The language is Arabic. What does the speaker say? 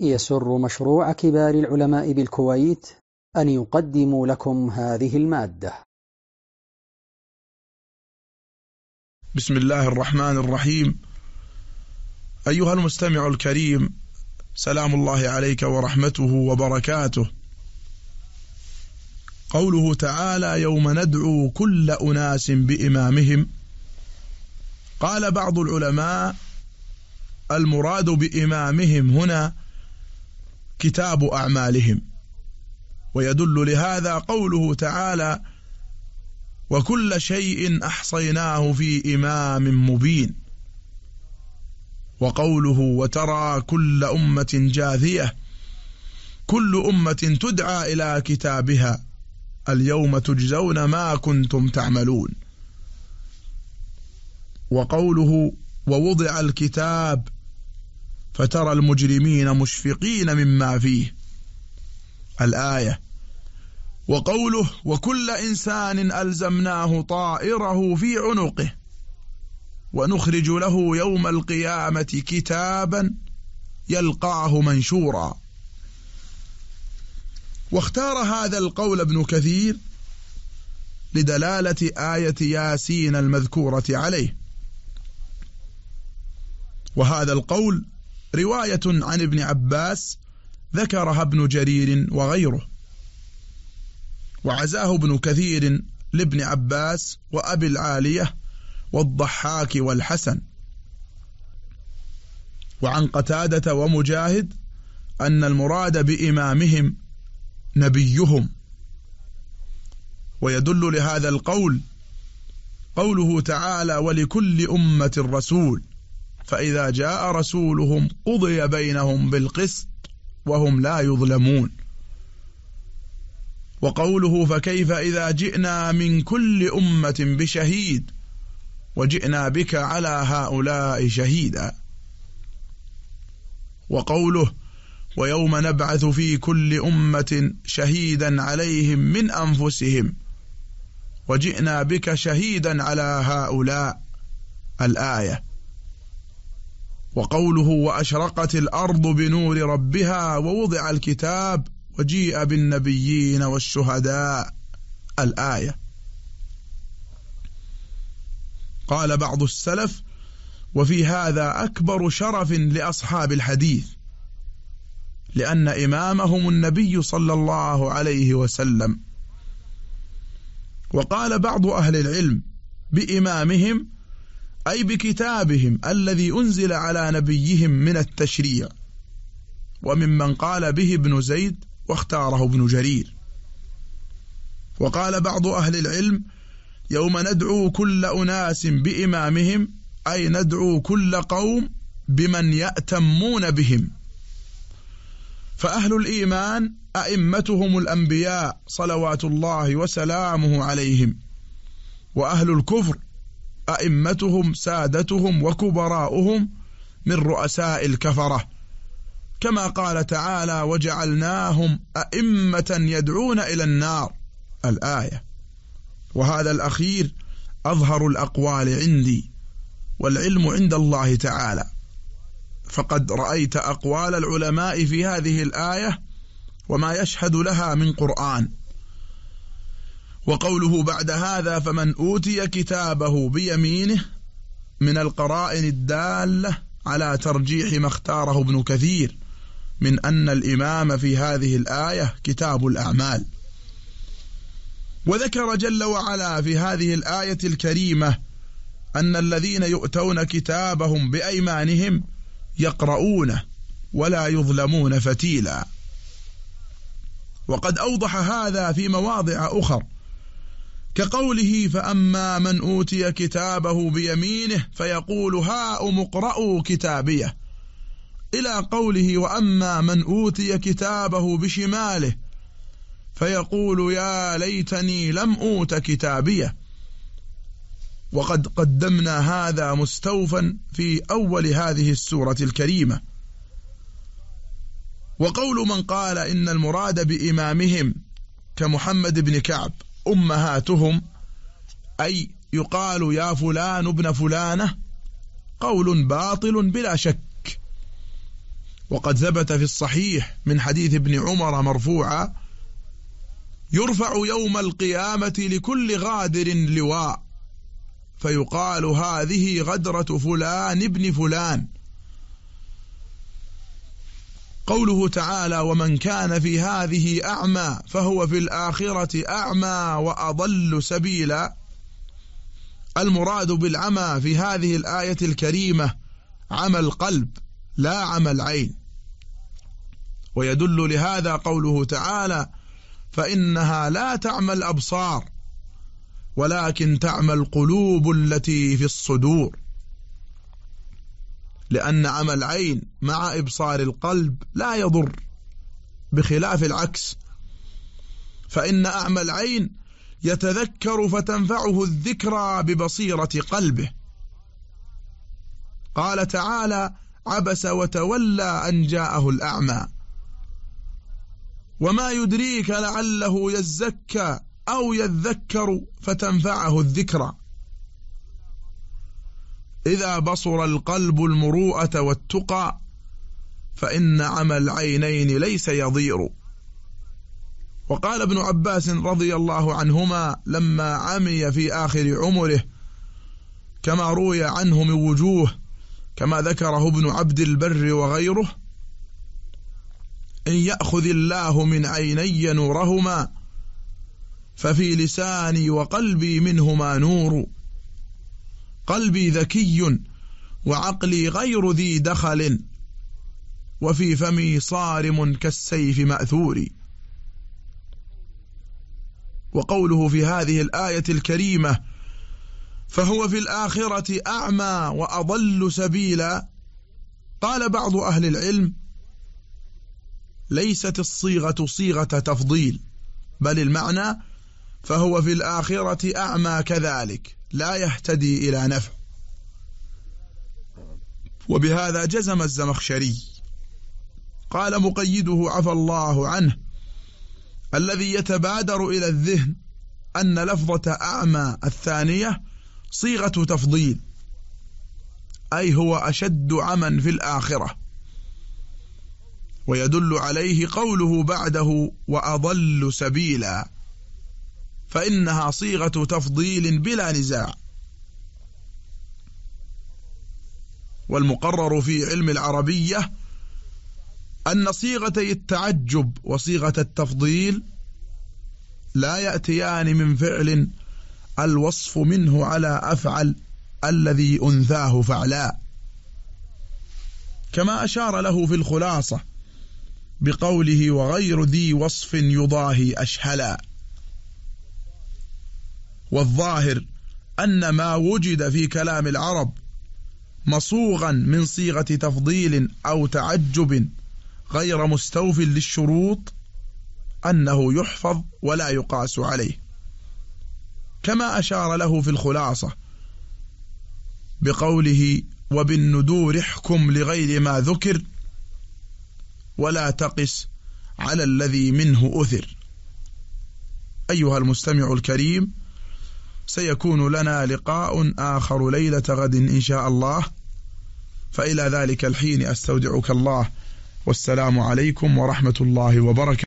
يسر مشروع كبار العلماء بالكويت أن يقدم لكم هذه المادة. بسم الله الرحمن الرحيم. أيها المستمع الكريم سلام الله عليك ورحمته وبركاته. قوله تعالى يوم ندعو كل أناس بإمامهم. قال بعض العلماء المراد بإمامهم هنا كتاب أعمالهم. ويدل لهذا قوله تعالى وكل شيء أحصيناه في إمام مبين. وقوله وترى كل أمة جاثية. كل أمة تدعى إلى كتابها. اليوم تجزون ما كنتم تعملون. وقوله ووضع الكتاب فترى المجرمين مشفقين مما فيه. الآية وقوله وكل إنسان ألزمناه طائره في عنقه. ونخرج له يوم القيامة كتابا يلقاه منشورا. واختار هذا القول ابن كثير لدلالة آية ياسين المذكورة عليه. وهذا القول رواية عن ابن عباس ذكرها ابن جرير وغيره. وعزاه ابن كثير لابن عباس وأبي العالية والضحاك والحسن. وعن قتادة ومجاهد أن المراد بإمامهم نبيهم. ويدل لهذا القول قوله تعالى ولكل أمة رسول فإذا جاء رسولهم قضي بينهم بالقسط وهم لا يظلمون. وقوله فكيف إذا جئنا من كل أمة بشهيد وجئنا بك على هؤلاء شهيدا. وقوله ويوم نبعث في كل أمة شهيدا عليهم من أنفسهم وجئنا بك شهيدا على هؤلاء. الآية. وقوله وأشرقت الأرض بنور ربها ووضع الكتاب وجيء بالنبيين والشهداء. الآية. قال بعض السلف وفي هذا أكبر شرف لأصحاب الحديث لأن إمامهم النبي صلى الله عليه وسلم. وقال بعض أهل العلم بإمامهم أي بكتابهم الذي أنزل على نبيهم من التشريع وممن قال به ابن زيد واختاره ابن جرير. وقال بعض أهل العلم يوم ندعو كل أناس بإمامهم أي ندعو كل قوم بمن يأتمون بهم. فأهل الإيمان أئمتهم الأنبياء صلوات الله وسلامه عليهم وأهل الكفر أئمتهم سادتهم وكبراؤهم من رؤساء الكفرة. كما قال تعالى وجعلناهم أئمة يدعون إلى النار. الآية. وهذا الأخير أظهر الأقوال عندي والعلم عند الله تعالى. فقد رأيت أقوال العلماء في هذه الآية وما يشهد لها من قرآن. وقوله بعد هذا فمن أوتي كتابه بيمينه من القرائن الدالة على ترجيح ما اختاره ابن كثير من أن الإمام في هذه الآية كتاب الأعمال. وذكر جل وعلا في هذه الآية الكريمة أن الذين يؤتون كتابهم بأيمانهم يقرؤونه ولا يظلمون فتيلا. وقد أوضح هذا في مواضع أخر كقوله فأما من أوتي كتابه بيمينه فيقول هاؤم اقرأوا كتابيه. إلى قوله وأما من أوتي كتابه بشماله فيقول يا ليتني لم أوت كتابيه. وقد قدمنا هذا مستوفا في أول هذه السورة الكريمة. وقول من قال إن المراد بإمامهم كمحمد بن كعب. أمهاتهم أي يقال يا فلان ابن فلانة قول باطل بلا شك. وقد ثبت في الصحيح من حديث ابن عمر مرفوعا يرفع يوم القيامة لكل غادر لواء فيقال هذه غدرة فلان ابن فلان. قوله تعالى ومن كان في هذه أعمى فهو في الآخرة أعمى وأضل سبيلا. المراد بالعمى في هذه الآية الكريمة عمى القلب لا عمى العين. ويدل لهذا قوله تعالى فإنها لا تعمى الأبصار ولكن تعمى القلوب التي في الصدور. لأن عمى العين مع إبصار القلب لا يضر بخلاف العكس. فإن أعمى العين يتذكر فتنفعه الذكرى ببصيرة قلبه. قال تعالى عبس وتولى أن جاءه الأعمى. وما يدريك لعله يزكى أو يذكر فتنفعه الذكرى. إذا بصر القلب المروءة والتقى فإن عمى العينين ليس يضير. وقال ابن عباس رضي الله عنهما لما عمي في آخر عمره كما روي عنه من وجوه كما ذكره ابن عبد البر وغيره إن يأخذ الله من عيني نورهما ففي لساني وقلبي منهما نور. قلبي ذكي وعقلي غير ذي دخل وفي فمي صارم كالسيف مأثور. وقوله في هذه الآية الكريمة فهو في الآخرة أعمى وأضل سبيلا. قال بعض أهل العلم ليست الصيغة صيغة تفضيل بل المعنى فهو في الآخرة أعمى كذلك لا يهتدي إلى نفع. وبهذا جزم الزمخشري. قال مقيده عفى الله عنه الذي يتبادر إلى الذهن أن لفظة أعمى الثانية صيغة تفضيل أي هو أشد عمى في الآخرة. ويدل عليه قوله بعده وأضل سبيلا. فإنها صيغة تفضيل بلا نزاع. والمقرر في علم العربية أن صيغتي التعجب وصيغة التفضيل لا يأتيان من فعل الوصف منه على أفعل الذي أنثاه فعلا. كما أشار له في الخلاصة بقوله وغير ذي وصف يضاهي أشهلا. والظاهر أن ما وجد في كلام العرب مصوغا من صيغة تفضيل أو تعجب غير مستوف للشروط أنه يحفظ ولا يقاس عليه. كما أشار له في الخلاصة بقوله وبالندور احكم لغير ما ذكر ولا تقس على الذي منه أثر. أيها المستمع الكريم سيكون لنا لقاء آخر ليلة غد إن شاء الله. فإلى ذلك الحين أستودعك الله. والسلام عليكم ورحمة الله وبركاته.